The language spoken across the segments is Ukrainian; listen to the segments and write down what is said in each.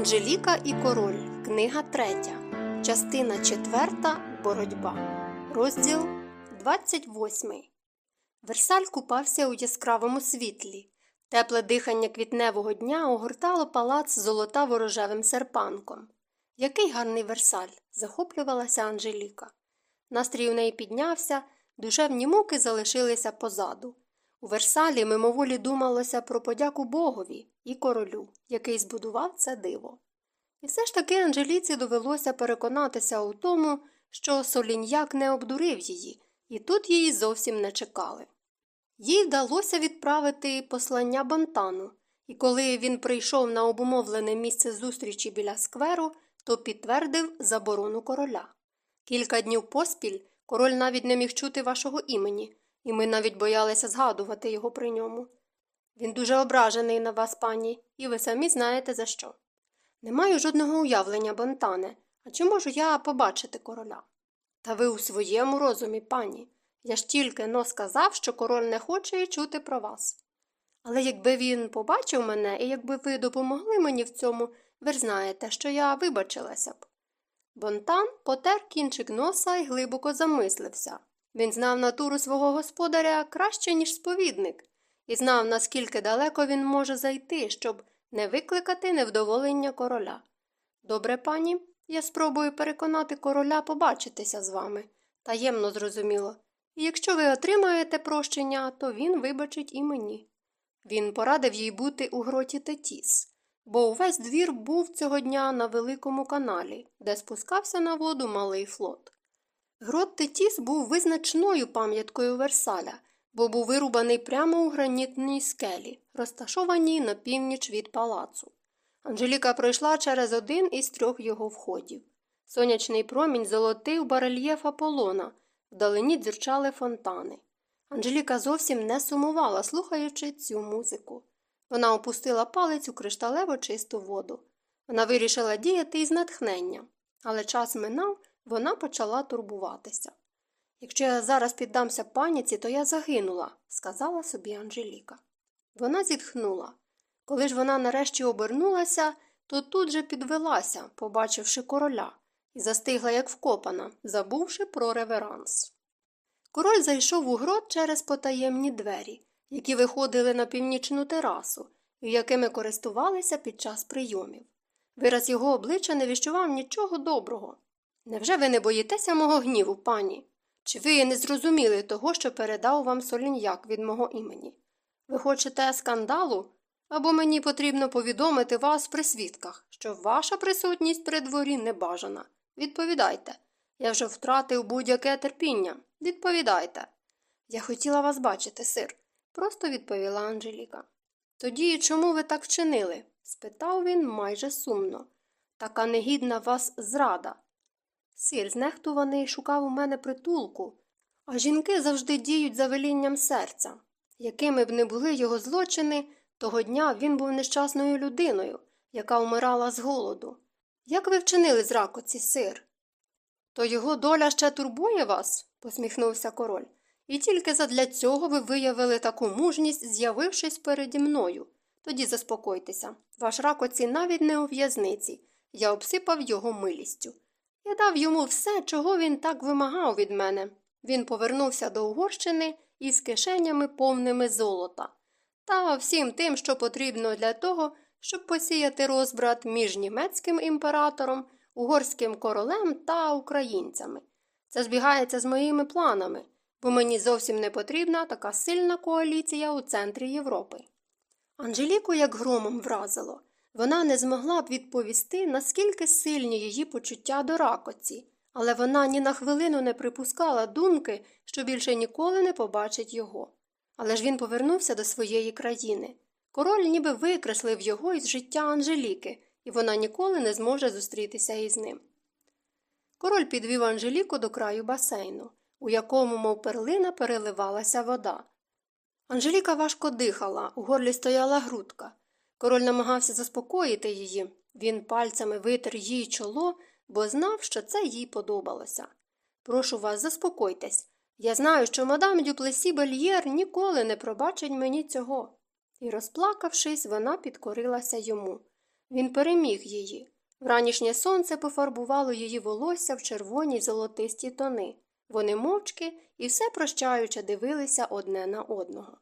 Анжеліка і Король. Книга 3. Частина 4. Боротьба. Розділ 28. Версаль купався у яскравому світлі. Тепле дихання квітневого дня огортало палац золота ворожевим серпанком. Який гарний Версаль! захоплювалася Анжеліка. Настрій у неї піднявся, душевні муки залишилися позаду. У Версалі мимоволі думалося про подяку Богові і королю, який збудував це диво. І все ж таки Анжеліці довелося переконатися у тому, що Соліньяк не обдурив її, і тут її зовсім не чекали. Їй вдалося відправити послання Бантану, і коли він прийшов на обумовлене місце зустрічі біля скверу, то підтвердив заборону короля. Кілька днів поспіль король навіть не міг чути вашого імені, і ми навіть боялися згадувати його при ньому. Він дуже ображений на вас, пані, і ви самі знаєте за що. Не маю жодного уявлення, Бонтане, а чи можу я побачити короля? Та ви у своєму розумі, пані. Я ж тільки но сказав, що король не хоче і чути про вас. Але якби він побачив мене і якби ви допомогли мені в цьому, ви ж знаєте, що я вибачилася б. Бонтан потер кінчик носа і глибоко замислився. Він знав натуру свого господаря краще, ніж сповідник, і знав, наскільки далеко він може зайти, щоб не викликати невдоволення короля. Добре, пані, я спробую переконати короля побачитися з вами. Таємно зрозуміло. І якщо ви отримаєте прощення, то він вибачить і мені. Він порадив їй бути у гроті Тетіс, бо увесь двір був цього дня на великому каналі, де спускався на воду малий флот. Грот Тетіс був визначною пам'яткою Версаля, бо був вирубаний прямо у гранітній скелі, розташованій на північ від палацу. Анжеліка пройшла через один із трьох його входів. Сонячний промінь золотив барельєф Аполлона, вдалині дзюрчали фонтани. Анжеліка зовсім не сумувала, слухаючи цю музику. Вона опустила палець у кришталево чисту воду. Вона вирішила діяти із натхнення, але час минав, вона почала турбуватися. Якщо я зараз піддамся паніці, то я загинула, сказала собі Анжеліка. Вона зітхнула. Коли ж вона нарешті обернулася, то тут же підвелася, побачивши короля, і застигла, як вкопана, забувши про реверанс. Король зайшов у грот через потаємні двері, які виходили на північну терасу, і якими користувалися під час прийомів. Вираз його обличчя не віщував нічого доброго. Невже ви не боїтеся мого гніву, пані? Чи ви не зрозуміли того, що передав вам соліньяк від мого імені? Ви хочете скандалу? Або мені потрібно повідомити вас при свідках, що ваша присутність при дворі не бажана. Відповідайте. Я вже втратив будь-яке терпіння. Відповідайте. Я хотіла вас бачити, сир, просто відповіла Анжеліка. Тоді чому ви так вчинили? спитав він майже сумно. Така негідна вас зрада. Сир, знехтуваний, шукав у мене притулку, а жінки завжди діють за велінням серця. Якими б не були його злочини, того дня він був нещасною людиною, яка вмирала з голоду. Як ви вчинили з ракоці, сир? То його доля ще турбує вас? посміхнувся король. І тільки задля цього ви виявили таку мужність, з'явившись переді мною. Тоді заспокойтеся. Ваш ракоці навіть не у в'язниці. Я обсипав його милістю. Я дав йому все, чого він так вимагав від мене. Він повернувся до Угорщини із кишенями повними золота та всім тим, що потрібно для того, щоб посіяти розбрат між німецьким імператором, угорським королем та українцями. Це збігається з моїми планами, бо мені зовсім не потрібна така сильна коаліція у центрі Європи. Анжеліку як громом вразило. Вона не змогла б відповісти, наскільки сильні її почуття до ракоці, але вона ні на хвилину не припускала думки, що більше ніколи не побачить його. Але ж він повернувся до своєї країни. Король ніби викреслив його із життя Анжеліки, і вона ніколи не зможе зустрітися із ним. Король підвів Анжеліку до краю басейну, у якому, мов перлина, переливалася вода. Анжеліка важко дихала, у горлі стояла грудка. Король намагався заспокоїти її. Він пальцями витер їй чоло, бо знав, що це їй подобалося. Прошу вас, заспокойтесь. Я знаю, що мадам Дюплесі Бельєр ніколи не пробачить мені цього. І, розплакавшись, вона підкорилася йому. Він переміг її. Вранішнє сонце пофарбувало її волосся в червоні й золотисті тони. Вони мовчки і все прощаюче дивилися одне на одного.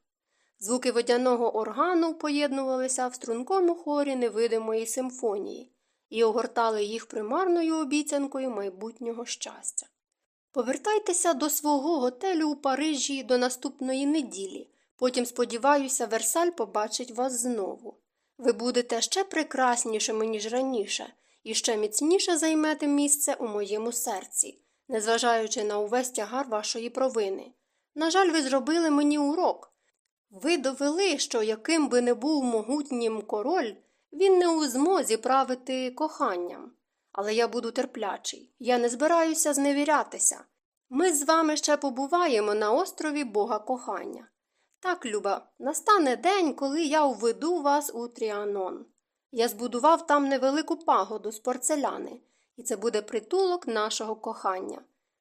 Звуки водяного органу поєднувалися в стрункому хорі невидимої симфонії і огортали їх примарною обіцянкою майбутнього щастя. Повертайтеся до свого готелю у Парижі до наступної неділі. Потім, сподіваюся, Версаль побачить вас знову. Ви будете ще прекраснішими, ніж раніше, і ще міцніше займете місце у моєму серці, незважаючи на увесь тягар вашої провини. На жаль, ви зробили мені урок. Ви довели, що яким би не був могутнім король, він не у змозі правити коханням. Але я буду терплячий, я не збираюся зневірятися. Ми з вами ще побуваємо на острові Бога кохання. Так, Люба, настане день, коли я уведу вас у Тріанон. Я збудував там невелику пагоду з порцеляни, і це буде притулок нашого кохання.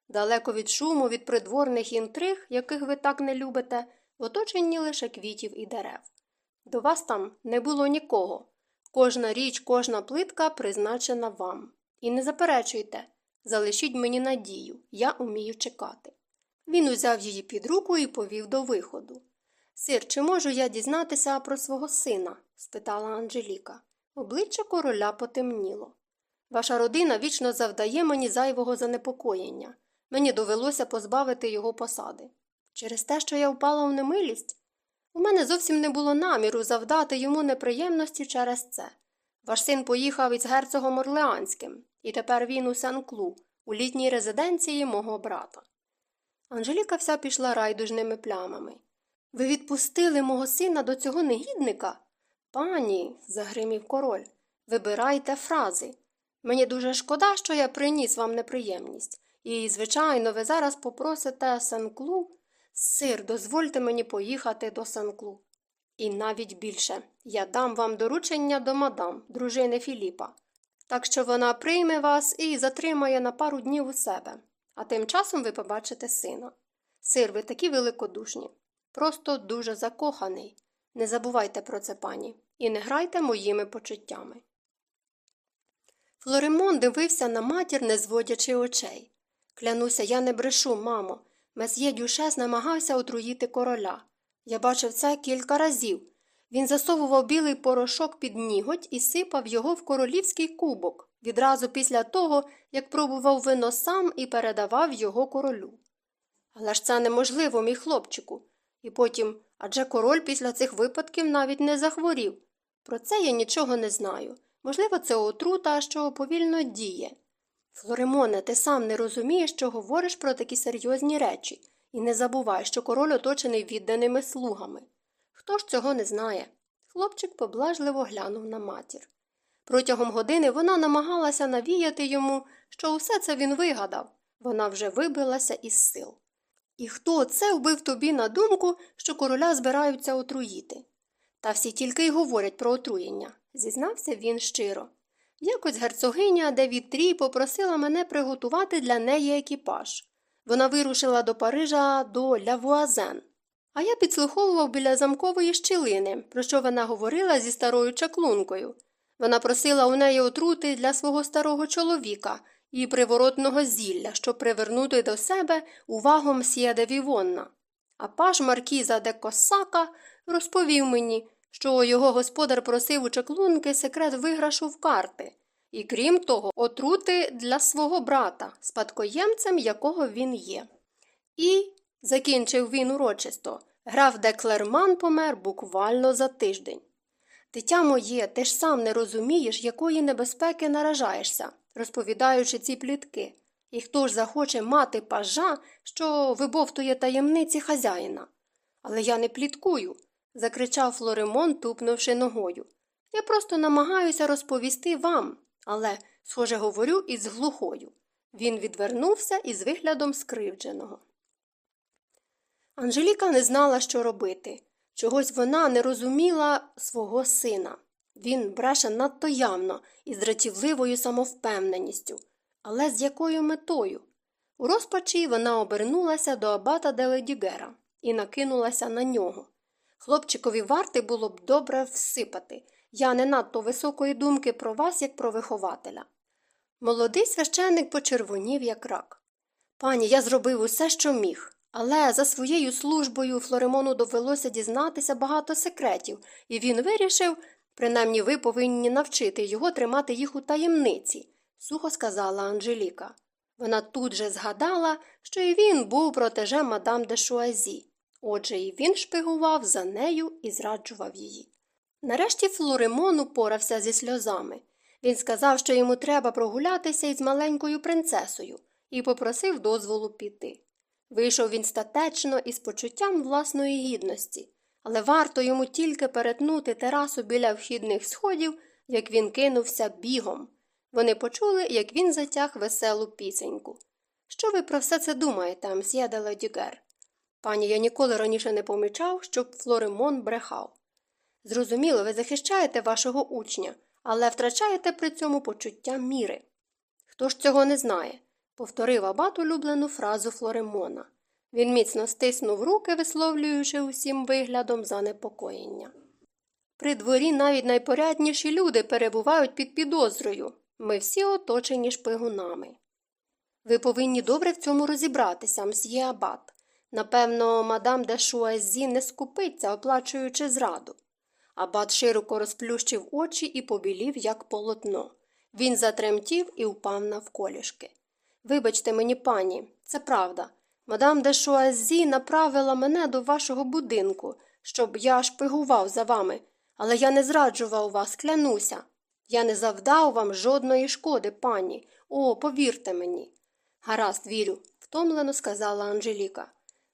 Далеко від шуму, від придворних інтриг, яких ви так не любите, в оточенні лише квітів і дерев. До вас там не було нікого. Кожна річ, кожна плитка призначена вам. І не заперечуйте, залишіть мені надію, я умію чекати. Він узяв її під руку і повів до виходу. Сир, чи можу я дізнатися про свого сина? спитала Анжеліка. Обличчя короля потемніло. Ваша родина вічно завдає мені зайвого занепокоєння. Мені довелося позбавити його посади. Через те, що я впала в немилість? У мене зовсім не було наміру завдати йому неприємності через це. Ваш син поїхав із герцогом Орлеанським, і тепер він у Сен-Клу, у літній резиденції мого брата. Анжеліка вся пішла райдужними плямами. Ви відпустили мого сина до цього негідника? Пані, загримів король, вибирайте фрази. Мені дуже шкода, що я приніс вам неприємність. І, звичайно, ви зараз попросите Сен-Клу. Сир, дозвольте мені поїхати до Сен-Клу. І навіть більше я дам вам доручення до мадам, дружини Філіпа. Так що вона прийме вас і затримає на пару днів у себе, а тим часом ви побачите сина. Сир, ви такі великодушні, просто дуже закоханий. Не забувайте про це, пані, і не грайте моїми почуттями. Флоримон дивився на матір, не зводячи очей. Клянуся, я не брешу, мамо. Месьє Дюшес намагався отруїти короля. Я бачив це кілька разів. Він засовував білий порошок під ніготь і сипав його в королівський кубок відразу після того, як пробував вино сам і передавав його королю. Але ж це неможливо, мій хлопчику. І потім адже король після цих випадків навіть не захворів. Про це я нічого не знаю. Можливо, це отрута, що повільно діє. Флоремоне, ти сам не розумієш, що говориш про такі серйозні речі, і не забувай, що король оточений відданими слугами. Хто ж цього не знає? Хлопчик поблажливо глянув на матір. Протягом години вона намагалася навіяти йому, що усе це він вигадав. Вона вже вибилася із сил. І хто це вбив тобі на думку, що короля збираються отруїти? Та всі тільки й говорять про отруєння, зізнався він щиро. Якось герцогиня Девітрі попросила мене приготувати для неї екіпаж. Вона вирушила до Парижа до Лявуазен. А я підслуховував біля замкової щілини, про що вона говорила зі старою чаклункою. Вона просила у неї отрути для свого старого чоловіка і приворотного зілля, щоб привернути до себе увагу мсьє де Вівонна. А паж Маркіза де Косака розповів мені, що його господар просив у чаклунки секрет виграшу в карти, і крім того, отрути для свого брата, спадкоємцем якого він є. І, закінчив він урочисто, граф де Клерман помер буквально за тиждень. Дитя моє, ти ж сам не розумієш, якої небезпеки наражаєшся, розповідаючи ці плітки. І хто ж захоче мати пажа, що вибовтує таємниці хазяїна? Але я не пліткую, закричав Флоремон, тупнувши ногою. Я просто намагаюся розповісти вам, але, схоже, говорю із глухою. Він відвернувся із виглядом скривдженого. Анжеліка не знала, що робити. Чогось вона не розуміла свого сина. Він бреше надто явно і з дратівливою самовпевненістю. Але з якою метою? У розпачі вона обернулася до абата Деледігера і накинулася на нього. Хлопчикові варти було б добре всипати, Я не надто високої думки про вас, як про вихователя. Молодий священник почервонів, як рак. Пані, я зробив усе, що міг. Але за своєю службою Флоремону довелося дізнатися багато секретів, і він вирішив, принаймні ви повинні навчити його тримати їх у таємниці, сухо сказала Анжеліка. Вона тут же згадала, що і він був протеже мадам де Шуазі. Отже, і він шпигував за нею і зраджував її. Нарешті Флоремон упорався зі сльозами. Він сказав, що йому треба прогулятися із маленькою принцесою, і попросив дозволу піти. Вийшов він статечно і з почуттям власної гідності, але варто йому тільки перетнути терасу біля вхідних сходів, як він кинувся бігом. Вони почули, як він затяг веселу пісеньку. Що ви про все це думаєте, мсьє де Ледюгер? Пані, я ніколи раніше не помічав, щоб Флоремон брехав. Зрозуміло, ви захищаєте вашого учня, але втрачаєте при цьому почуття міри. Хто ж цього не знає? повторив абат улюблену фразу Флоремона. Він міцно стиснув руки, висловлюючи усім виглядом занепокоєння. При дворі навіть найпорядніші люди перебувають під підозрою. Ми всі оточені шпигунами. Ви повинні добре в цьому розібратися, мсьє Абат. Напевно, мадам де Шуазі не скупиться, оплачуючи зраду. Абат широко розплющив очі і побілів, як полотно. Він затремтів і впав навколішки. Вибачте мені, пані, це правда. Мадам де Шуазі направила мене до вашого будинку, щоб я шпигував за вами, але я не зраджував вас, клянуся. Я не завдав вам жодної шкоди, пані. О, повірте мені. Гаразд, вірю, втомлено сказала Анжеліка.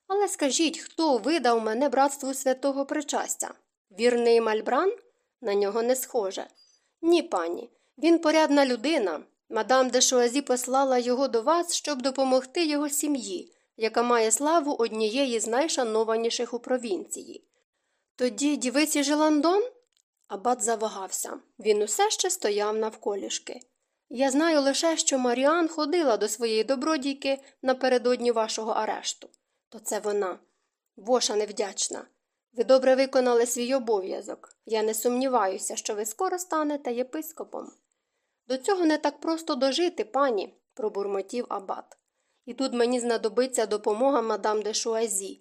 Але скажіть, хто видав мене братству святого причастя? Вірний мальбран? На нього не схоже. Ні, пані. Він порядна людина. Мадам де Шуазі послала його до вас, щоб допомогти його сім'ї, яка має славу однієї з найшанованіших у провінції. Тоді дівиці Желандон? Абат завагався. Він усе ще стояв навколішки. Я знаю лише, що Маріан ходила до своєї добродійки напередодні вашого арешту. То це вона. Воша невдячна. Ви добре виконали свій обов'язок. Я не сумніваюся, що ви скоро станете єпископом. До цього не так просто дожити, пані, пробурмотів абат. І тут мені знадобиться допомога мадам де Шуазі.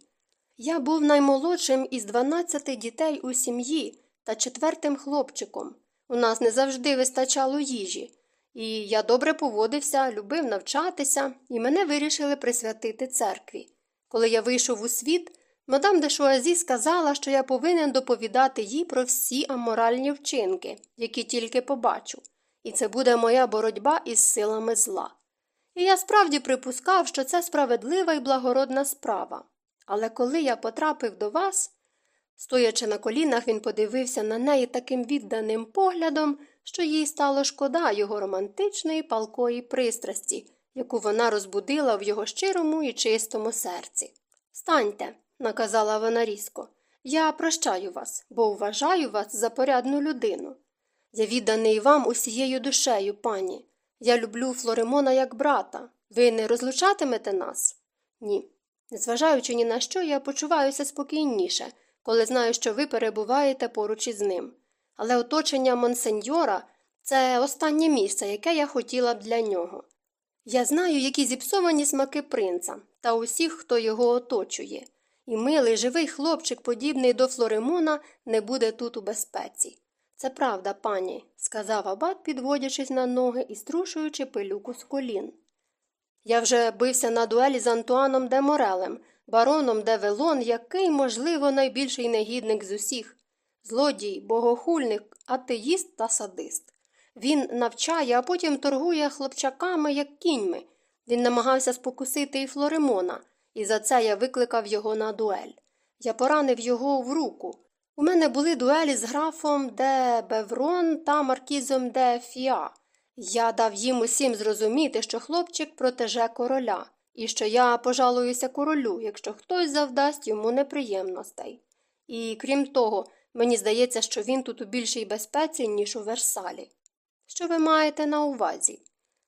Я був наймолодшим із дванадцяти дітей у сім'ї та четвертим хлопчиком. У нас не завжди вистачало їжі. І я добре поводився, любив навчатися, і мене вирішили присвятити церкві. Коли я вийшов у світ, мадам де Шуазі сказала, що я повинен доповідати їй про всі аморальні вчинки, які тільки побачу, і це буде моя боротьба із силами зла. І я справді припускав, що це справедлива і благородна справа. Але коли я потрапив до вас, стоячи на колінах, він подивився на неї таким відданим поглядом, що їй стало шкода його романтичної палкої пристрасті, яку вона розбудила в його щирому і чистому серці. Станьте, наказала вона різко, я прощаю вас, бо вважаю вас за порядну людину. Я відданий вам усією душею, пані. Я люблю Флоремона як брата. Ви не розлучатимете нас? Ні. Незважаючи ні на що, я почуваюся спокійніше, коли знаю, що ви перебуваєте поруч із ним. Але оточення монсеньора це останнє місце, яке я хотіла б для нього. Я знаю, які зіпсовані смаки принца та усіх, хто його оточує, і милий живий хлопчик, подібний до Флоремона, не буде тут у безпеці. Це правда, пані, сказав абат, підводячись на ноги і струшуючи пилюку з колін. Я вже бився на дуелі з Антуаном де Морелем, бароном де Велон, який, можливо, найбільший негідник з усіх злодій, богохульник, атеїст та садист. Він навчає, а потім торгує хлопчаками, як кіньми. Він намагався спокусити і Флоремона, і за це я викликав його на дуель. Я поранив його в руку. У мене були дуелі з графом де Беврон та маркізом де Фіа. Я дав їм усім зрозуміти, що хлопчик протеже короля, і що я пожалуюся королю, якщо хтось завдасть йому неприємностей. І крім того, мені здається, що він тут у більшій безпеці, ніж у Версалі. Що ви маєте на увазі?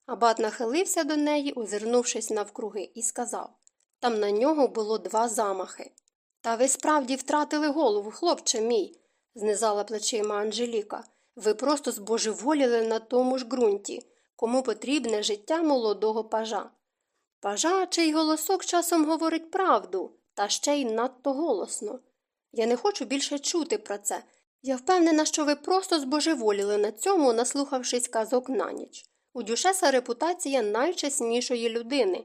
Абат нахилився до неї, озирнувшись навкруги, і сказав там на нього було два замахи. Та ви справді втратили голову, хлопче мій, знизала плечима Анжеліка. Ви просто збожеволіли на тому ж ґрунті, кому потрібне життя молодого пажа. Пажа, чий голосок часом говорить правду, та ще й надто голосно. Я не хочу більше чути про це. Я впевнена, що ви просто збожеволіли на цьому, наслухавшись казок на ніч. У Дюшеса репутація найчеснішої людини.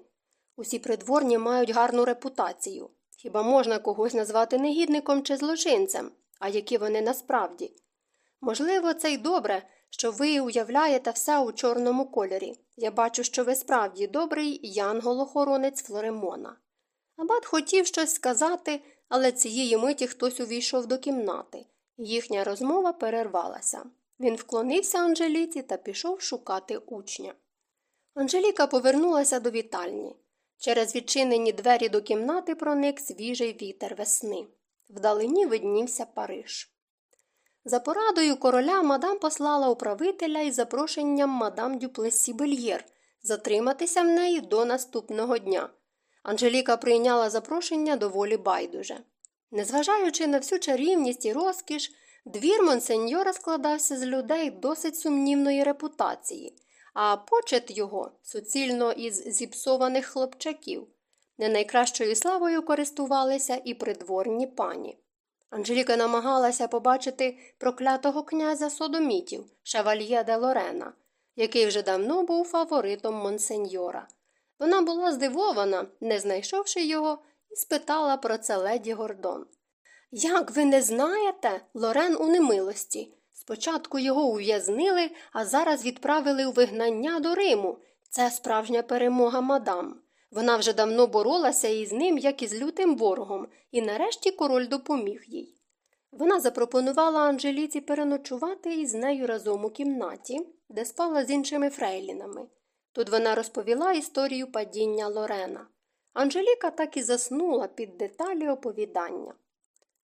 Усі придворні мають гарну репутацію. Хіба можна когось назвати негідником чи злочинцем, а які вони насправді? Можливо, це й добре, що ви уявляєте все у чорному кольорі. Я бачу, що ви справді добрий янгол-охоронець Флоремона. Абат хотів щось сказати, але цієї миті хтось увійшов до кімнати. Їхня розмова перервалася. Він вклонився Анжеліці та пішов шукати учня. Анжеліка повернулася до вітальні. Через відчинені двері до кімнати проник свіжий вітер весни. Вдалині виднівся Париж. За порадою короля мадам послала управителя із запрошенням мадам Дюплесі Бельєр затриматися в неї до наступного дня. Анжеліка прийняла запрошення доволі байдуже. Незважаючи на всю чарівність і розкіш, двір монсеньора складався з людей досить сумнівної репутації, а почет його суцільно із зіпсованих хлопчаків. Не найкращою славою користувалися і придворні пані. Анжеліка намагалася побачити проклятого князя содомітів, шавальє де Лорена, який вже давно був фаворитом монсеньора. Вона була здивована, не знайшовши його, і спитала про це леді Гордон. Як ви не знаєте, Лорен у немилості. Спочатку його ув'язнили, а зараз відправили у вигнання до Риму. Це справжня перемога мадам. Вона вже давно боролася із ним, як із лютим ворогом, і нарешті король допоміг їй. Вона запропонувала Анжеліці переночувати із нею разом у кімнаті, де спала з іншими фрейлінами. Тут вона розповіла історію падіння Лорена. Анжеліка так і заснула під деталі оповідання.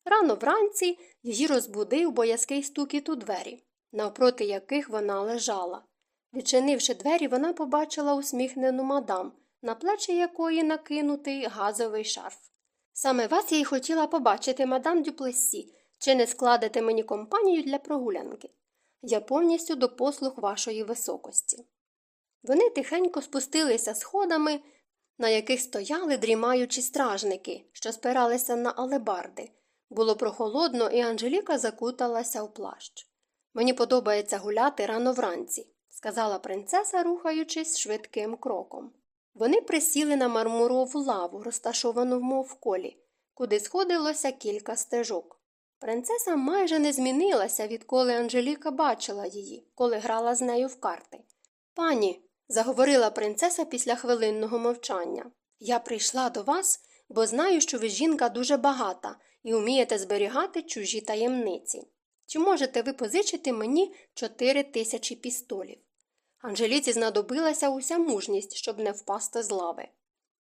Рано вранці її розбудив боязкий стукіт у двері, навпроти яких вона лежала. Відчинивши двері, вона побачила усміхнену мадам, на плечі якої накинутий газовий шарф. Саме вас я й хотіла побачити, мадам Дюплесі, чи не складете мені компанію для прогулянки. Я повністю до послуг вашої високості. Вони тихенько спустилися сходами, на яких стояли дрімаючі стражники, що спиралися на алебарди. Було прохолодно, і Анжеліка закуталася в плащ. Мені подобається гуляти рано вранці, сказала принцеса, рухаючись швидким кроком. Вони присіли на мармурову лаву, розташовану в мовколі, куди сходилося кілька стежок. Принцеса майже не змінилася, відколи Анжеліка бачила її, коли грала з нею в карти. Пані, заговорила принцеса після хвилинного мовчання, я прийшла до вас, бо знаю, що ви жінка дуже багата і вмієте зберігати чужі таємниці. Чи можете ви позичити мені чотири тисячі пістолів? Анжеліці знадобилася уся мужність, щоб не впасти з лави.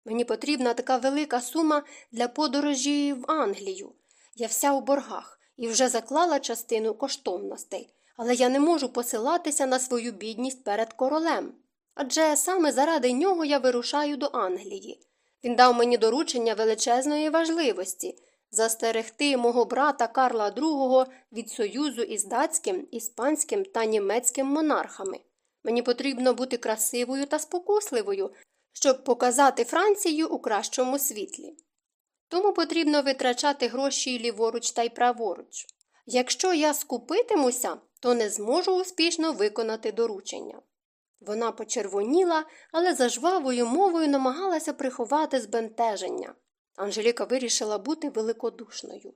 Мені потрібна така велика сума для подорожі в Англію. Я вся у боргах і вже заклала частину коштовностей, але я не можу посилатися на свою бідність перед королем. Адже саме заради нього я вирушаю до Англії. Він дав мені доручення величезної важливості застерегти мого брата Карла II від союзу із датським, іспанським та німецьким монархами. Мені потрібно бути красивою та спокусливою, щоб показати Францію у кращому світлі. Тому потрібно витрачати гроші ліворуч та й праворуч. Якщо я скупитимуся, то не зможу успішно виконати доручення. Вона почервоніла, але за жвавою мовою намагалася приховати збентеження. Анжеліка вирішила бути великодушною.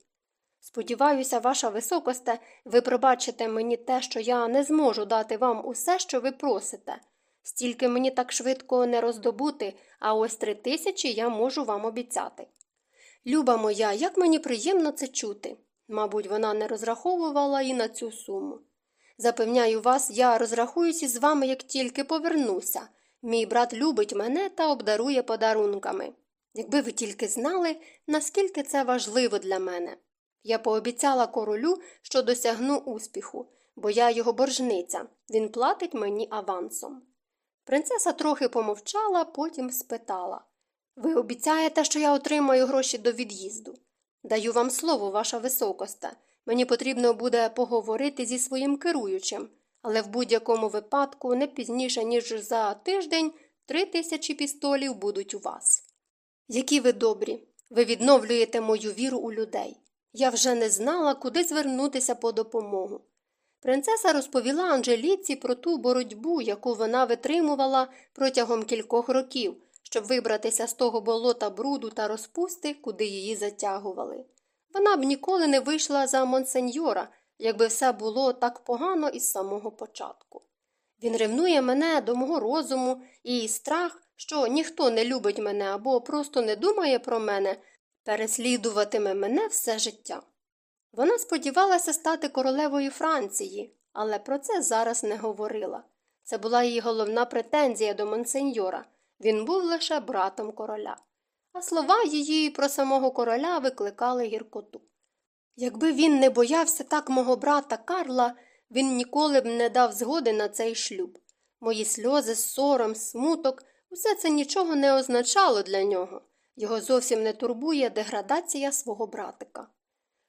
Сподіваюся, ваша високосте, ви пробачите мені те, що я не зможу дати вам усе, що ви просите. Стільки мені так швидко не роздобути, а ось три тисячі я можу вам обіцяти. Люба моя, як мені приємно це чути. Мабуть, вона не розраховувала і на цю суму. Запевняю вас, я розрахуюся з вами, як тільки повернуся. Мій брат любить мене та обдарує подарунками. Якби ви тільки знали, наскільки це важливо для мене. Я пообіцяла королю, що досягну успіху, бо я його боржниця, він платить мені авансом. Принцеса трохи помовчала, потім спитала Ви обіцяєте, що я отримаю гроші до від'їзду? Даю вам слово, ваша високосте. Мені потрібно буде поговорити зі своїм керуючим, але в будь-якому випадку не пізніше, ніж за тиждень, три тисячі пістолів будуть у вас. Які ви добрі, ви відновлюєте мою віру у людей. Я вже не знала, куди звернутися по допомогу. Принцеса розповіла Анжеліці про ту боротьбу, яку вона витримувала протягом кількох років, щоб вибратися з того болота бруду та розпусти, куди її затягували. Вона б ніколи не вийшла за монсеньора, якби все було так погано із самого початку. Він ревнує мене до мого розуму і страх, що ніхто не любить мене або просто не думає про мене, переслідуватиме мене все життя. Вона сподівалася стати королевою Франції, але про це зараз не говорила. Це була її головна претензія до монсеньора. Він був лише братом короля. А слова її про самого короля викликали гіркоту. Якби він не боявся так мого брата Карла, він ніколи б не дав згоди на цей шлюб. Мої сльози, сором, смуток усе це нічого не означало для нього. Його зовсім не турбує деградація свого братика.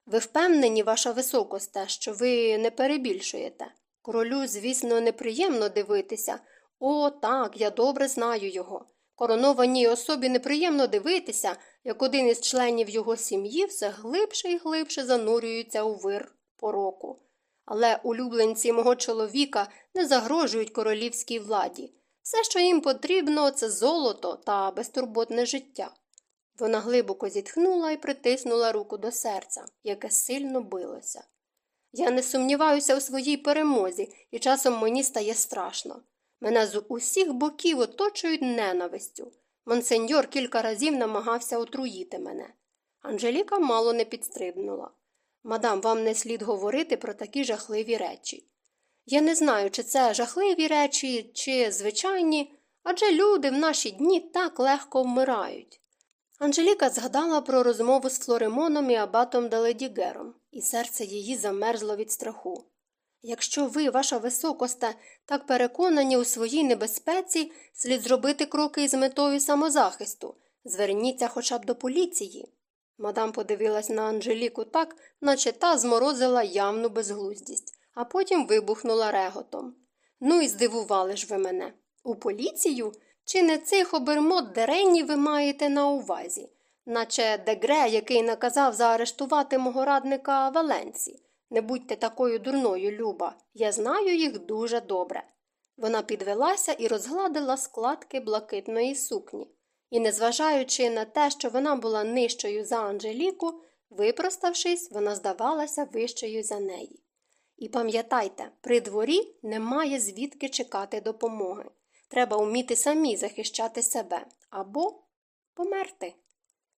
Ви впевнені, ваша високосте, що ви не перебільшуєте. Королю, звісно, неприємно дивитися. О, так, я добре знаю його. Коронованій особі неприємно дивитися, як один із членів його сім'ї все глибше і глибше занурюється у вир пороку. Але улюбленці мого чоловіка не загрожують королівській владі. Все, що їм потрібно, це золото та безтурботне життя. Вона глибоко зітхнула і притиснула руку до серця, яке сильно билося. Я не сумніваюся у своїй перемозі, і часом мені стає страшно. Мене з усіх боків оточують ненавистю. Монсеньор кілька разів намагався отруїти мене. Анжеліка мало не підстрибнула. Мадам, вам не слід говорити про такі жахливі речі. Я не знаю, чи це жахливі речі, чи звичайні, адже люди в наші дні так легко вмирають. Анжеліка згадала про розмову з Флоремоном і абатом Даледігером, і серце її замерзло від страху. Якщо ви, ваша високоста, так переконані у своїй небезпеці, слід зробити кроки із метою самозахисту, зверніться хоча б до поліції. Мадам подивилась на Анжеліку так, наче та зморозила явну безглуздість, а потім вибухнула реготом. Ну і здивували ж ви мене. У поліцію? Чи не цих обермот дерені ви маєте на увазі, наче дегре, який наказав заарештувати мого радника Валенці. Не будьте такою дурною, Люба, я знаю їх дуже добре. Вона підвелася і розгладила складки блакитної сукні, і, незважаючи на те, що вона була нижчою за Анжеліку, випроставшись, вона здавалася вищою за неї. І пам'ятайте, при дворі немає звідки чекати допомоги. Треба вміти самі захищати себе або померти.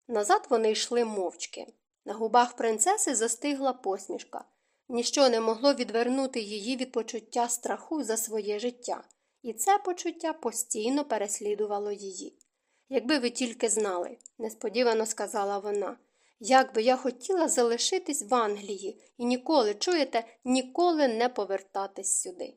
Назад вони йшли мовчки. На губах принцеси застигла посмішка. Ніщо не могло відвернути її від почуття страху за своє життя, і це почуття постійно переслідувало її. Якби ви тільки знали, несподівано сказала вона, як би я хотіла залишитись в Англії і ніколи, чуєте, ніколи не повертатись сюди.